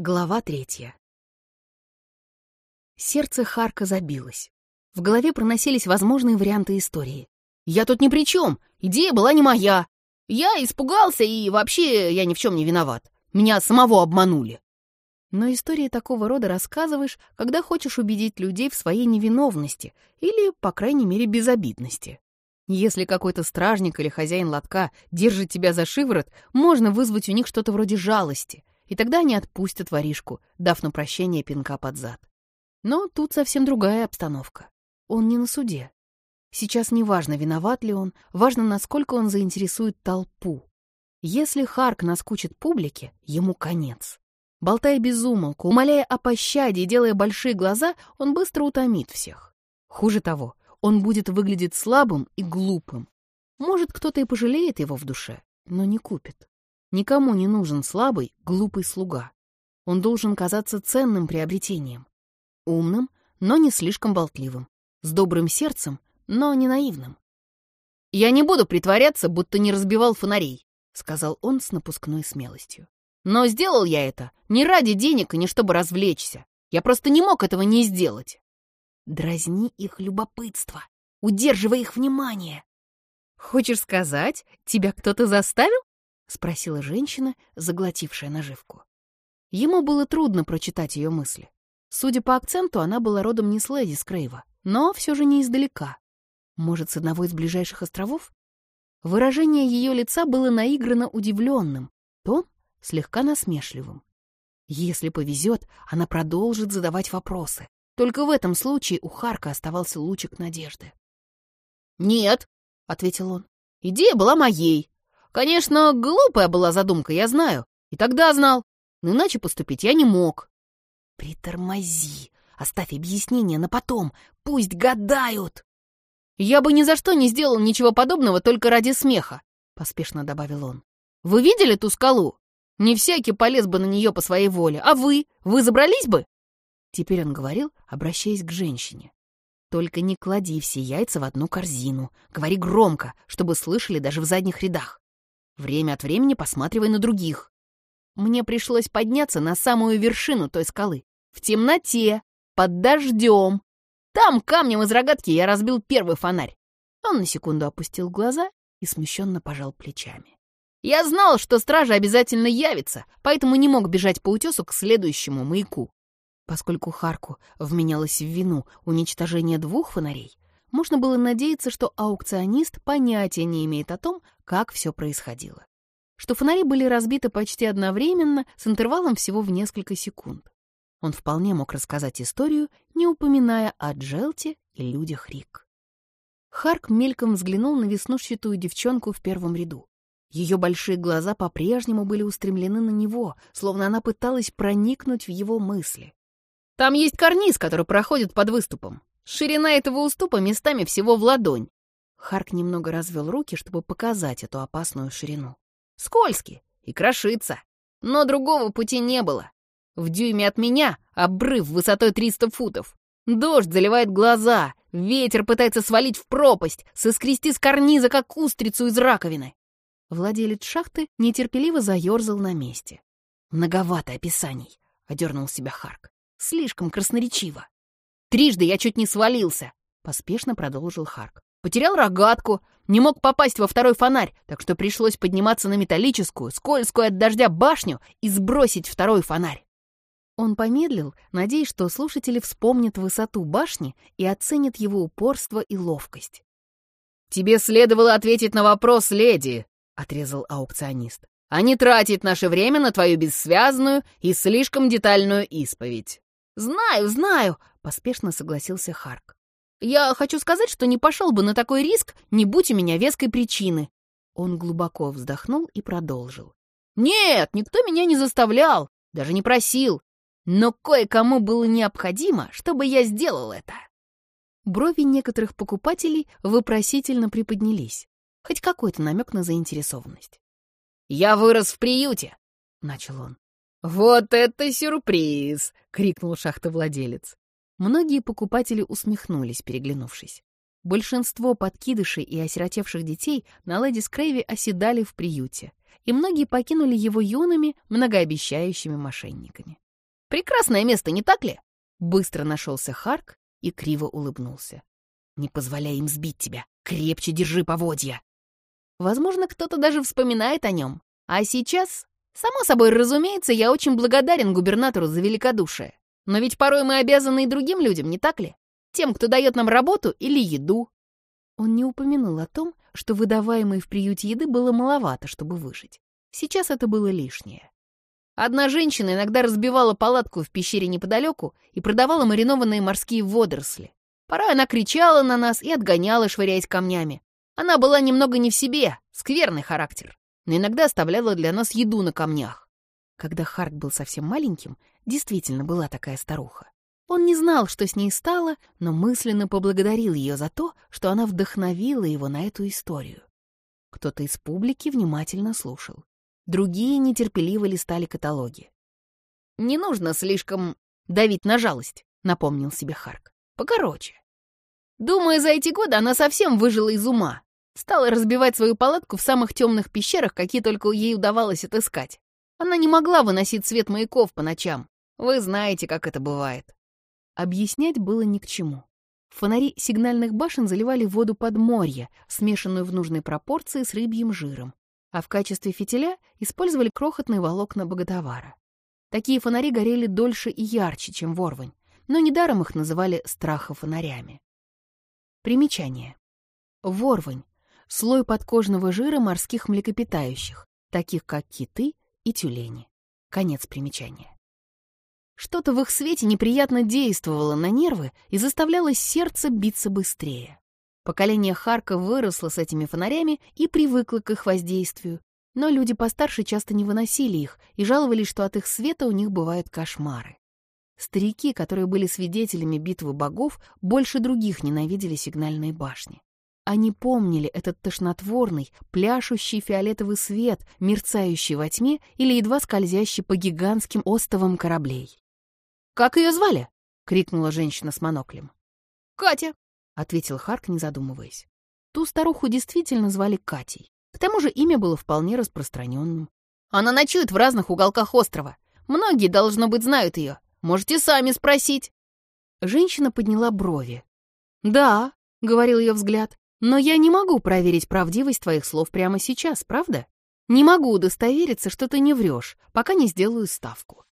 Глава третья. Сердце Харка забилось. В голове проносились возможные варианты истории. «Я тут ни при чем! Идея была не моя! Я испугался, и вообще я ни в чем не виноват. Меня самого обманули!» Но истории такого рода рассказываешь, когда хочешь убедить людей в своей невиновности или, по крайней мере, безобидности. Если какой-то стражник или хозяин лотка держит тебя за шиворот, можно вызвать у них что-то вроде жалости — и тогда они отпустят воришку, дав на прощение пинка под зад. Но тут совсем другая обстановка. Он не на суде. Сейчас не важно, виноват ли он, важно, насколько он заинтересует толпу. Если Харк наскучит публике, ему конец. Болтая без умолку, умоляя о пощаде и делая большие глаза, он быстро утомит всех. Хуже того, он будет выглядеть слабым и глупым. Может, кто-то и пожалеет его в душе, но не купит. Никому не нужен слабый, глупый слуга. Он должен казаться ценным приобретением. Умным, но не слишком болтливым. С добрым сердцем, но не наивным. «Я не буду притворяться, будто не разбивал фонарей», — сказал он с напускной смелостью. «Но сделал я это не ради денег и не чтобы развлечься. Я просто не мог этого не сделать». Дразни их любопытство, удерживай их внимание. «Хочешь сказать, тебя кто-то заставил?» — спросила женщина, заглотившая наживку. Ему было трудно прочитать ее мысли. Судя по акценту, она была родом не с леди Скрейва, но все же не издалека. Может, с одного из ближайших островов? Выражение ее лица было наигранно удивленным, тон — слегка насмешливым. Если повезет, она продолжит задавать вопросы. Только в этом случае у Харка оставался лучик надежды. «Нет», — ответил он, — «идея была моей. Конечно, глупая была задумка, я знаю. И тогда знал. Но иначе поступить я не мог. Притормози. Оставь объяснение на потом. Пусть гадают. Я бы ни за что не сделал ничего подобного только ради смеха, поспешно добавил он. Вы видели ту скалу? Не всякий полез бы на нее по своей воле. А вы? Вы забрались бы? Теперь он говорил, обращаясь к женщине. Только не клади все яйца в одну корзину. Говори громко, чтобы слышали даже в задних рядах. Время от времени посматривай на других. Мне пришлось подняться на самую вершину той скалы. В темноте, под дождем. Там камнем из рогатки я разбил первый фонарь. Он на секунду опустил глаза и смущенно пожал плечами. Я знал, что стража обязательно явится, поэтому не мог бежать по утесу к следующему маяку. Поскольку Харку вменялось в вину уничтожение двух фонарей, можно было надеяться, что аукционист понятия не имеет о том, как все происходило. Что фонари были разбиты почти одновременно, с интервалом всего в несколько секунд. Он вполне мог рассказать историю, не упоминая о Джелте и людях Рик. Харк мельком взглянул на веснушчатую девчонку в первом ряду. Ее большие глаза по-прежнему были устремлены на него, словно она пыталась проникнуть в его мысли. «Там есть карниз, который проходит под выступом. Ширина этого уступа местами всего в ладонь. Харк немного развел руки, чтобы показать эту опасную ширину. Скользкий и крошится. Но другого пути не было. В дюйме от меня обрыв высотой 300 футов. Дождь заливает глаза, ветер пытается свалить в пропасть, соскрести с карниза, как устрицу из раковины. Владелец шахты нетерпеливо заерзал на месте. «Многовато описаний», — одернул себя Харк. «Слишком красноречиво». Трижды я чуть не свалился, — поспешно продолжил Харк. Потерял рогатку, не мог попасть во второй фонарь, так что пришлось подниматься на металлическую, скользкую от дождя башню и сбросить второй фонарь. Он помедлил, надеясь, что слушатели вспомнят высоту башни и оценят его упорство и ловкость. «Тебе следовало ответить на вопрос, леди», — отрезал аукционист, «а не тратить наше время на твою бессвязную и слишком детальную исповедь». «Знаю, знаю», — поспешно согласился Харк. «Я хочу сказать, что не пошел бы на такой риск, не будь у меня веской причины». Он глубоко вздохнул и продолжил. «Нет, никто меня не заставлял, даже не просил. Но кое-кому было необходимо, чтобы я сделал это». Брови некоторых покупателей вопросительно приподнялись. Хоть какой-то намек на заинтересованность. «Я вырос в приюте», — начал он. «Вот это сюрприз!» — крикнул шахтовладелец. Многие покупатели усмехнулись, переглянувшись. Большинство подкидышей и осиротевших детей на леди Скрейве оседали в приюте, и многие покинули его юными, многообещающими мошенниками. Прекрасное место, не так ли?» Быстро нашелся Харк и криво улыбнулся. «Не позволяй им сбить тебя. Крепче держи поводья». Возможно, кто-то даже вспоминает о нем. А сейчас, само собой разумеется, я очень благодарен губернатору за великодушие. Но ведь порой мы обязаны и другим людям, не так ли? Тем, кто дает нам работу или еду. Он не упомянул о том, что выдаваемой в приюте еды было маловато, чтобы выжить. Сейчас это было лишнее. Одна женщина иногда разбивала палатку в пещере неподалеку и продавала маринованные морские водоросли. Порой она кричала на нас и отгоняла, швыряясь камнями. Она была немного не в себе, скверный характер, но иногда оставляла для нас еду на камнях. Когда Харк был совсем маленьким, действительно была такая старуха. Он не знал, что с ней стало, но мысленно поблагодарил ее за то, что она вдохновила его на эту историю. Кто-то из публики внимательно слушал. Другие нетерпеливо листали каталоги. «Не нужно слишком давить на жалость», — напомнил себе Харк. «Покороче». Думаю, за эти годы она совсем выжила из ума, Стала разбивать свою палатку в самых темных пещерах, какие только ей удавалось отыскать. Она не могла выносить свет маяков по ночам. Вы знаете, как это бывает. Объяснять было ни к чему. Фонари сигнальных башен заливали воду под морье, смешанную в нужной пропорции с рыбьим жиром, а в качестве фитиля использовали крохотные волокна богодовара. Такие фонари горели дольше и ярче, чем ворвань, но недаром их называли страхофонарями. Примечание. Ворвань слой подкожного жира морских млекопитающих, таких как киты и тюлени. Конец примечания. Что-то в их свете неприятно действовало на нервы и заставляло сердце биться быстрее. Поколение Харка выросло с этими фонарями и привыкло к их воздействию, но люди постарше часто не выносили их и жаловались, что от их света у них бывают кошмары. Старики, которые были свидетелями битвы богов, больше других ненавидели сигнальные башни. Они помнили этот тошнотворный, пляшущий фиолетовый свет, мерцающий во тьме или едва скользящий по гигантским остовам кораблей. «Как ее звали?» — крикнула женщина с моноклем. «Катя», — ответил Харк, не задумываясь. Ту старуху действительно звали Катей. К тому же имя было вполне распространенным. «Она ночует в разных уголках острова. Многие, должно быть, знают ее. Можете сами спросить». Женщина подняла брови. «Да», — говорил ее взгляд, но я не могу проверить правдивость твоих слов прямо сейчас, правда? Не могу удостовериться, что ты не врешь, пока не сделаю ставку.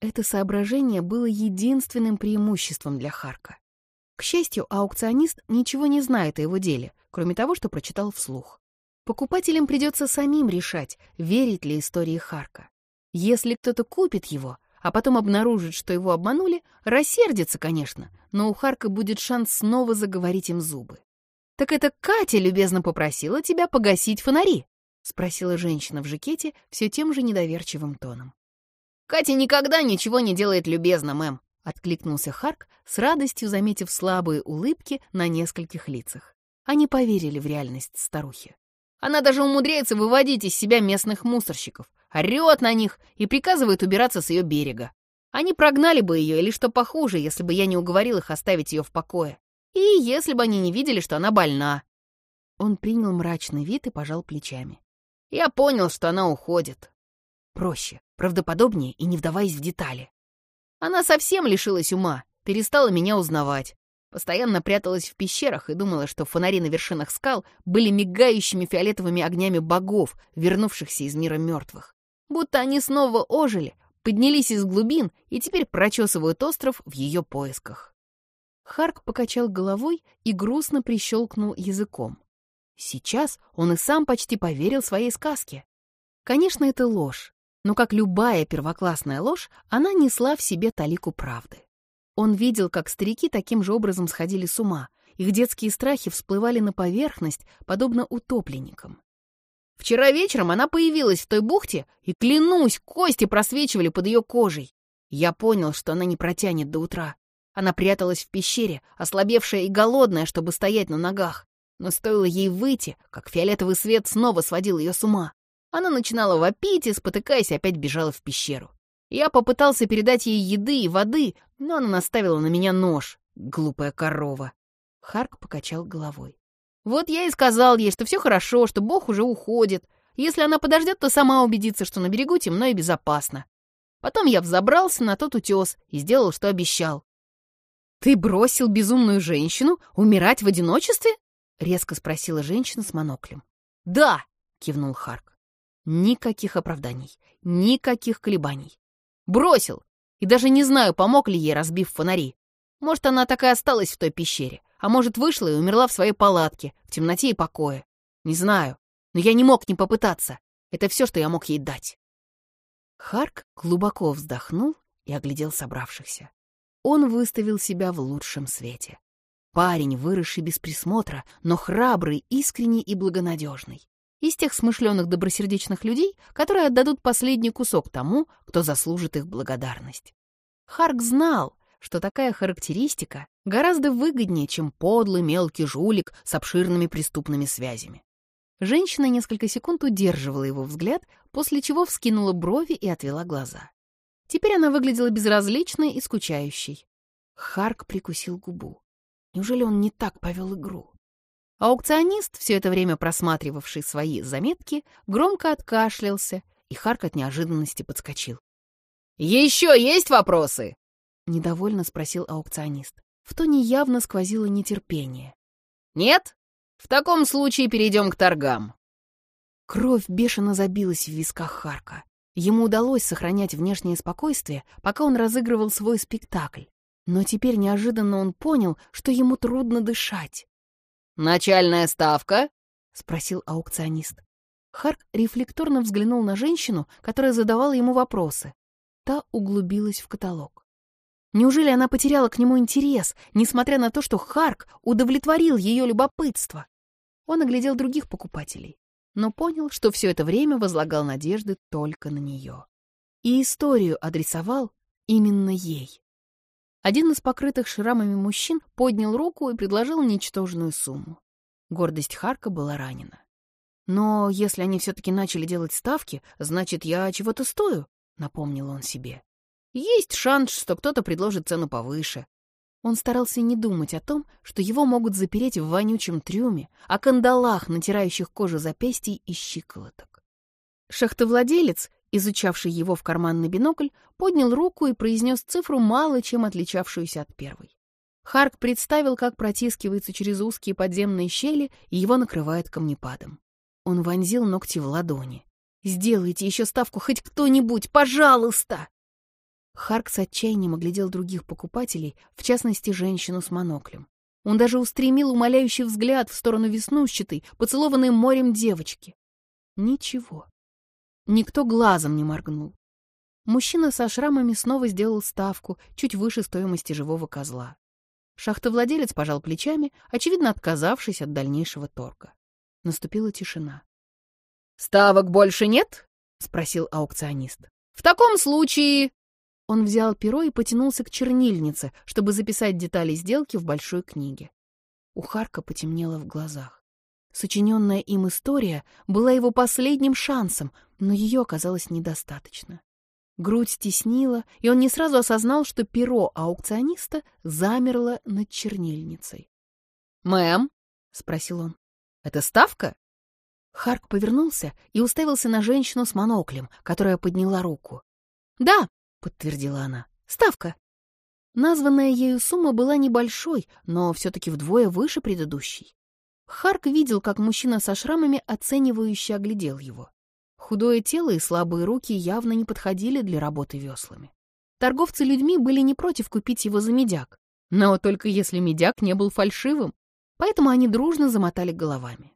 Это соображение было единственным преимуществом для Харка. К счастью, аукционист ничего не знает о его деле, кроме того, что прочитал вслух. Покупателям придется самим решать, верить ли истории Харка. Если кто-то купит его, а потом обнаружит, что его обманули, рассердится, конечно, но у Харка будет шанс снова заговорить им зубы. «Так это Катя любезно попросила тебя погасить фонари?» — спросила женщина в жакете все тем же недоверчивым тоном. «Катя никогда ничего не делает любезно, мэм», — откликнулся Харк, с радостью заметив слабые улыбки на нескольких лицах. Они поверили в реальность старухи. Она даже умудряется выводить из себя местных мусорщиков, орёт на них и приказывает убираться с ее берега. Они прогнали бы ее или что похуже, если бы я не уговорил их оставить ее в покое. И если бы они не видели, что она больна. Он принял мрачный вид и пожал плечами. Я понял, что она уходит. Проще, правдоподобнее и не вдаваясь в детали. Она совсем лишилась ума, перестала меня узнавать. Постоянно пряталась в пещерах и думала, что фонари на вершинах скал были мигающими фиолетовыми огнями богов, вернувшихся из мира мертвых. Будто они снова ожили, поднялись из глубин и теперь прочесывают остров в ее поисках. Харк покачал головой и грустно прищелкнул языком. Сейчас он и сам почти поверил своей сказке. Конечно, это ложь, но, как любая первоклассная ложь, она несла в себе талику правды. Он видел, как старики таким же образом сходили с ума, их детские страхи всплывали на поверхность, подобно утопленникам. Вчера вечером она появилась в той бухте, и, клянусь, кости просвечивали под ее кожей. Я понял, что она не протянет до утра. Она пряталась в пещере, ослабевшая и голодная, чтобы стоять на ногах. Но стоило ей выйти, как фиолетовый свет снова сводил ее с ума. Она начинала вопить и, спотыкаясь, опять бежала в пещеру. Я попытался передать ей еды и воды, но она наставила на меня нож. Глупая корова. Харк покачал головой. Вот я и сказал ей, что все хорошо, что Бог уже уходит. Если она подождет, то сама убедится, что на берегу темно и безопасно. Потом я взобрался на тот утес и сделал, что обещал. «Ты бросил безумную женщину умирать в одиночестве?» — резко спросила женщина с моноклем. «Да!» — кивнул Харк. Никаких оправданий, никаких колебаний. Бросил! И даже не знаю, помог ли ей, разбив фонари. Может, она так и осталась в той пещере, а может, вышла и умерла в своей палатке, в темноте и покое. Не знаю, но я не мог не попытаться. Это все, что я мог ей дать. Харк глубоко вздохнул и оглядел собравшихся. Он выставил себя в лучшем свете. Парень, выросший без присмотра, но храбрый, искренний и благонадежный. Из тех смышленых добросердечных людей, которые отдадут последний кусок тому, кто заслужит их благодарность. Харк знал, что такая характеристика гораздо выгоднее, чем подлый мелкий жулик с обширными преступными связями. Женщина несколько секунд удерживала его взгляд, после чего вскинула брови и отвела глаза. Теперь она выглядела безразличной и скучающей. Харк прикусил губу. Неужели он не так повел игру? Аукционист, все это время просматривавший свои заметки, громко откашлялся, и Харк от неожиданности подскочил. «Еще есть вопросы?» — недовольно спросил аукционист. В тоне явно сквозило нетерпение. «Нет? В таком случае перейдем к торгам». Кровь бешено забилась в висках Харка. Ему удалось сохранять внешнее спокойствие, пока он разыгрывал свой спектакль. Но теперь неожиданно он понял, что ему трудно дышать. «Начальная ставка?» — спросил аукционист. Харк рефлекторно взглянул на женщину, которая задавала ему вопросы. Та углубилась в каталог. Неужели она потеряла к нему интерес, несмотря на то, что Харк удовлетворил ее любопытство? Он оглядел других покупателей, но понял, что все это время возлагал надежды только на нее. И историю адресовал именно ей. Один из покрытых шрамами мужчин поднял руку и предложил ничтожную сумму. Гордость Харка была ранена. «Но если они все-таки начали делать ставки, значит, я чего-то стою», — напомнил он себе. «Есть шанс, что кто-то предложит цену повыше». Он старался не думать о том, что его могут запереть в вонючем трюме, о кандалах, натирающих кожу запястий и щиколоток. Шахтовладелец изучавший его в карманный бинокль, поднял руку и произнес цифру, мало чем отличавшуюся от первой. Харк представил, как протискивается через узкие подземные щели, и его накрывает камнепадом. Он вонзил ногти в ладони. «Сделайте еще ставку хоть кто-нибудь, пожалуйста!» Харк с отчаянием оглядел других покупателей, в частности, женщину с моноклем. Он даже устремил умоляющий взгляд в сторону веснущатой, поцелованной морем девочки. Ничего. Никто глазом не моргнул. Мужчина со шрамами снова сделал ставку, чуть выше стоимости живого козла. Шахтовладелец пожал плечами, очевидно отказавшись от дальнейшего торга. Наступила тишина. «Ставок больше нет?» — спросил аукционист. «В таком случае...» Он взял перо и потянулся к чернильнице, чтобы записать детали сделки в большой книге. У Харка потемнело в глазах. Сочиненная им история была его последним шансом, но ее оказалось недостаточно. Грудь стеснила, и он не сразу осознал, что перо аукциониста замерло над чернильницей. «Мэм?» — спросил он. «Это ставка?» Харк повернулся и уставился на женщину с моноклем, которая подняла руку. «Да», — подтвердила она, — «ставка». Названная ею сумма была небольшой, но все-таки вдвое выше предыдущей. Харк видел, как мужчина со шрамами оценивающе оглядел его. Худое тело и слабые руки явно не подходили для работы веслами. Торговцы людьми были не против купить его за медяк, но только если медяк не был фальшивым, поэтому они дружно замотали головами.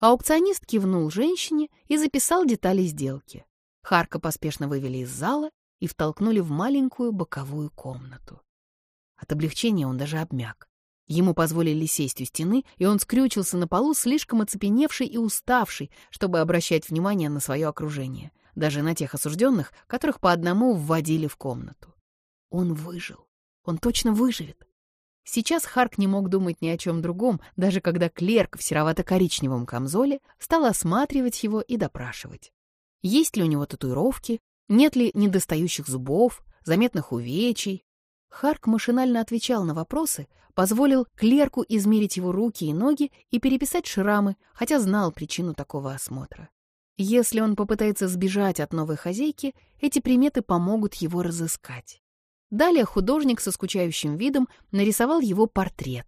Аукционист кивнул женщине и записал детали сделки. Харка поспешно вывели из зала и втолкнули в маленькую боковую комнату. От облегчения он даже обмяк. Ему позволили сесть у стены, и он скрючился на полу, слишком оцепеневший и уставший, чтобы обращать внимание на свое окружение, даже на тех осужденных, которых по одному вводили в комнату. Он выжил. Он точно выживет. Сейчас Харк не мог думать ни о чем другом, даже когда клерк в серовато-коричневом камзоле стал осматривать его и допрашивать. Есть ли у него татуировки, нет ли недостающих зубов, заметных увечий, Харк машинально отвечал на вопросы, позволил клерку измерить его руки и ноги и переписать шрамы, хотя знал причину такого осмотра. Если он попытается сбежать от новой хозяйки, эти приметы помогут его разыскать. Далее художник со скучающим видом нарисовал его портрет.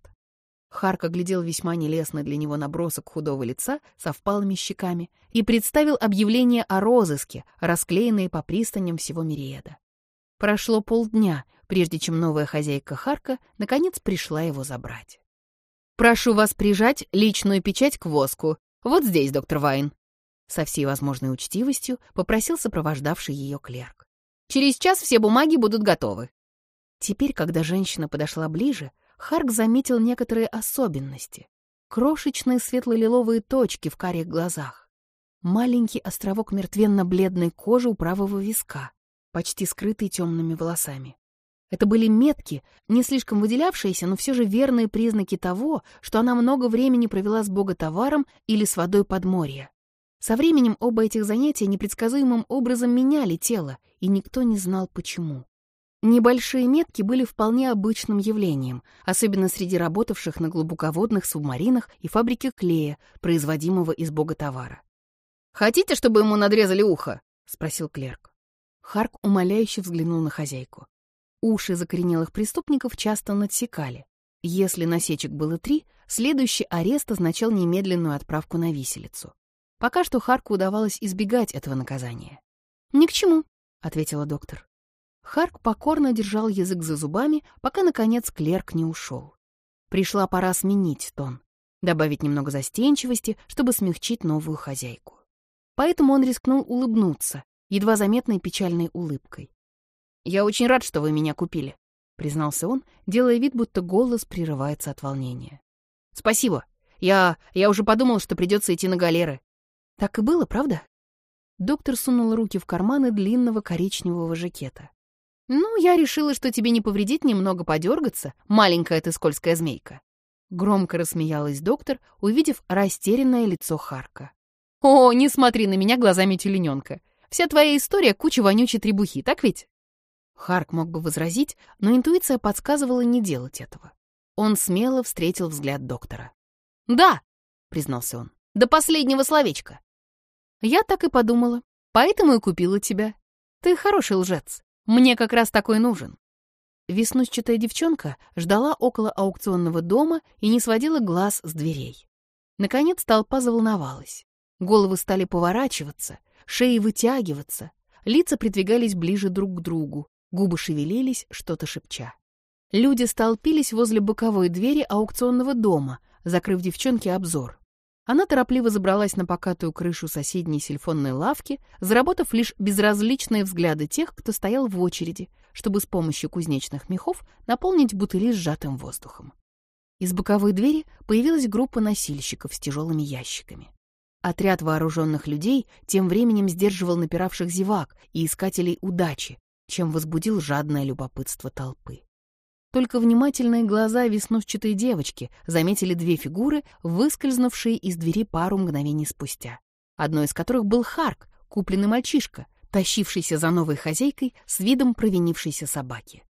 Харк оглядел весьма нелестный для него набросок худого лица со впалыми щеками и представил объявление о розыске, расклеенные по пристаням всего Мириеда. Прошло полдня, прежде чем новая хозяйка Харка наконец пришла его забрать. «Прошу вас прижать личную печать к воску. Вот здесь, доктор Вайн», со всей возможной учтивостью попросил сопровождавший ее клерк. «Через час все бумаги будут готовы». Теперь, когда женщина подошла ближе, Харк заметил некоторые особенности. Крошечные светло-лиловые точки в карих глазах. Маленький островок мертвенно-бледной кожи у правого виска, почти скрытый темными волосами. Это были метки, не слишком выделявшиеся, но все же верные признаки того, что она много времени провела с боготоваром или с водой подморья. Со временем оба этих занятия непредсказуемым образом меняли тело, и никто не знал почему. Небольшие метки были вполне обычным явлением, особенно среди работавших на глубоководных субмаринах и фабрике клея, производимого из боготовара. «Хотите, чтобы ему надрезали ухо?» — спросил клерк. Харк умоляюще взглянул на хозяйку. Уши закоренелых преступников часто надсекали. Если насечек было три, следующий арест означал немедленную отправку на виселицу. Пока что Харку удавалось избегать этого наказания. «Ни к чему», — ответила доктор. Харк покорно держал язык за зубами, пока, наконец, клерк не ушел. Пришла пора сменить тон, добавить немного застенчивости, чтобы смягчить новую хозяйку. Поэтому он рискнул улыбнуться, едва заметной печальной улыбкой. «Я очень рад, что вы меня купили», — признался он, делая вид, будто голос прерывается от волнения. «Спасибо. Я... я уже подумал, что придется идти на галеры. Так и было, правда? Доктор сунул руки в карманы длинного коричневого жакета. «Ну, я решила, что тебе не повредит немного подергаться, маленькая ты скользкая змейка». Громко рассмеялась доктор, увидев растерянное лицо Харка. «О, не смотри на меня глазами тюлененка. Вся твоя история — куча вонючей требухи, так ведь?» Харк мог бы возразить, но интуиция подсказывала не делать этого. Он смело встретил взгляд доктора. «Да», — признался он, — «до последнего словечка. Я так и подумала. Поэтому и купила тебя. Ты хороший лжец. Мне как раз такой нужен. Веснущатая девчонка ждала около аукционного дома и не сводила глаз с дверей. Наконец толпа заволновалась. Головы стали поворачиваться, шеи вытягиваться, лица придвигались ближе друг к другу, губы шевелились, что-то шепча. Люди столпились возле боковой двери аукционного дома, закрыв девчонке обзор. Она торопливо забралась на покатую крышу соседней сельфонной лавки, заработав лишь безразличные взгляды тех, кто стоял в очереди, чтобы с помощью кузнечных мехов наполнить бутыли сжатым воздухом. Из боковой двери появилась группа носильщиков с тяжелыми ящиками. Отряд вооруженных людей тем временем сдерживал напиравших зевак и искателей удачи, чем возбудил жадное любопытство толпы. Только внимательные глаза веснушчатой девочки заметили две фигуры, выскользнувшие из двери пару мгновений спустя. Одной из которых был Харк, купленный мальчишка, тащившийся за новой хозяйкой с видом провинившейся собаки.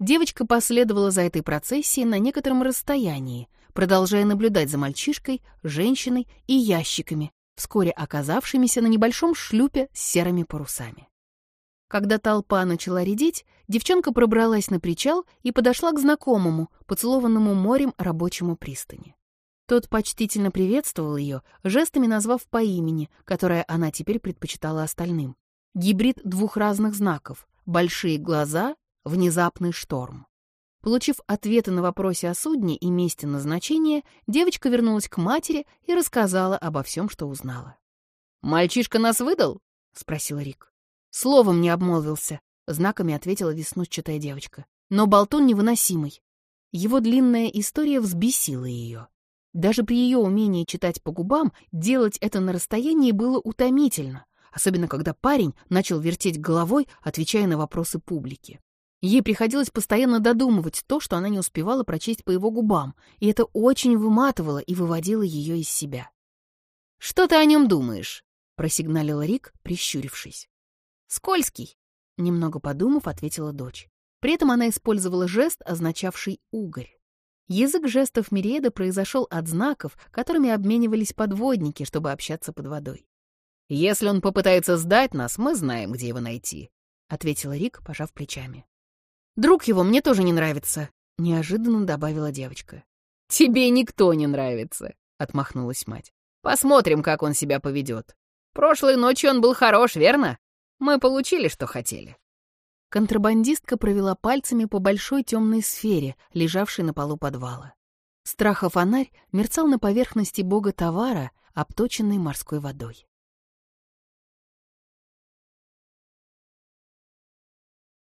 Девочка последовала за этой процессией на некотором расстоянии, продолжая наблюдать за мальчишкой, женщиной и ящиками, вскоре оказавшимися на небольшом шлюпе с серыми парусами. Когда толпа начала редеть, девчонка пробралась на причал и подошла к знакомому, поцелованному морем рабочему пристани. Тот почтительно приветствовал ее, жестами назвав по имени, которое она теперь предпочитала остальным. Гибрид двух разных знаков — большие глаза, внезапный шторм. Получив ответы на вопросы о судне и месте назначения, девочка вернулась к матери и рассказала обо всем, что узнала. «Мальчишка нас выдал?» — спросил Рик. Словом не обмолвился, знаками ответила веснущатая девочка. Но болтон невыносимый. Его длинная история взбесила ее. Даже при ее умении читать по губам, делать это на расстоянии было утомительно, особенно когда парень начал вертеть головой, отвечая на вопросы публики. Ей приходилось постоянно додумывать то, что она не успевала прочесть по его губам, и это очень выматывало и выводило ее из себя. «Что ты о нем думаешь?» — просигналил Рик, прищурившись. «Скользкий», — немного подумав, ответила дочь. При этом она использовала жест, означавший «угорь». Язык жестов Мириеда произошел от знаков, которыми обменивались подводники, чтобы общаться под водой. Если он попытается сдать нас, мы знаем, где его найти», — ответила Рик, пожав плечами. «Друг его мне тоже не нравится», — неожиданно добавила девочка. «Тебе никто не нравится», — отмахнулась мать. «Посмотрим, как он себя поведет. Прошлой ночью он был хорош, верно? Мы получили, что хотели». Контрабандистка провела пальцами по большой темной сфере, лежавшей на полу подвала. Страхофонарь мерцал на поверхности бога товара, обточенной морской водой.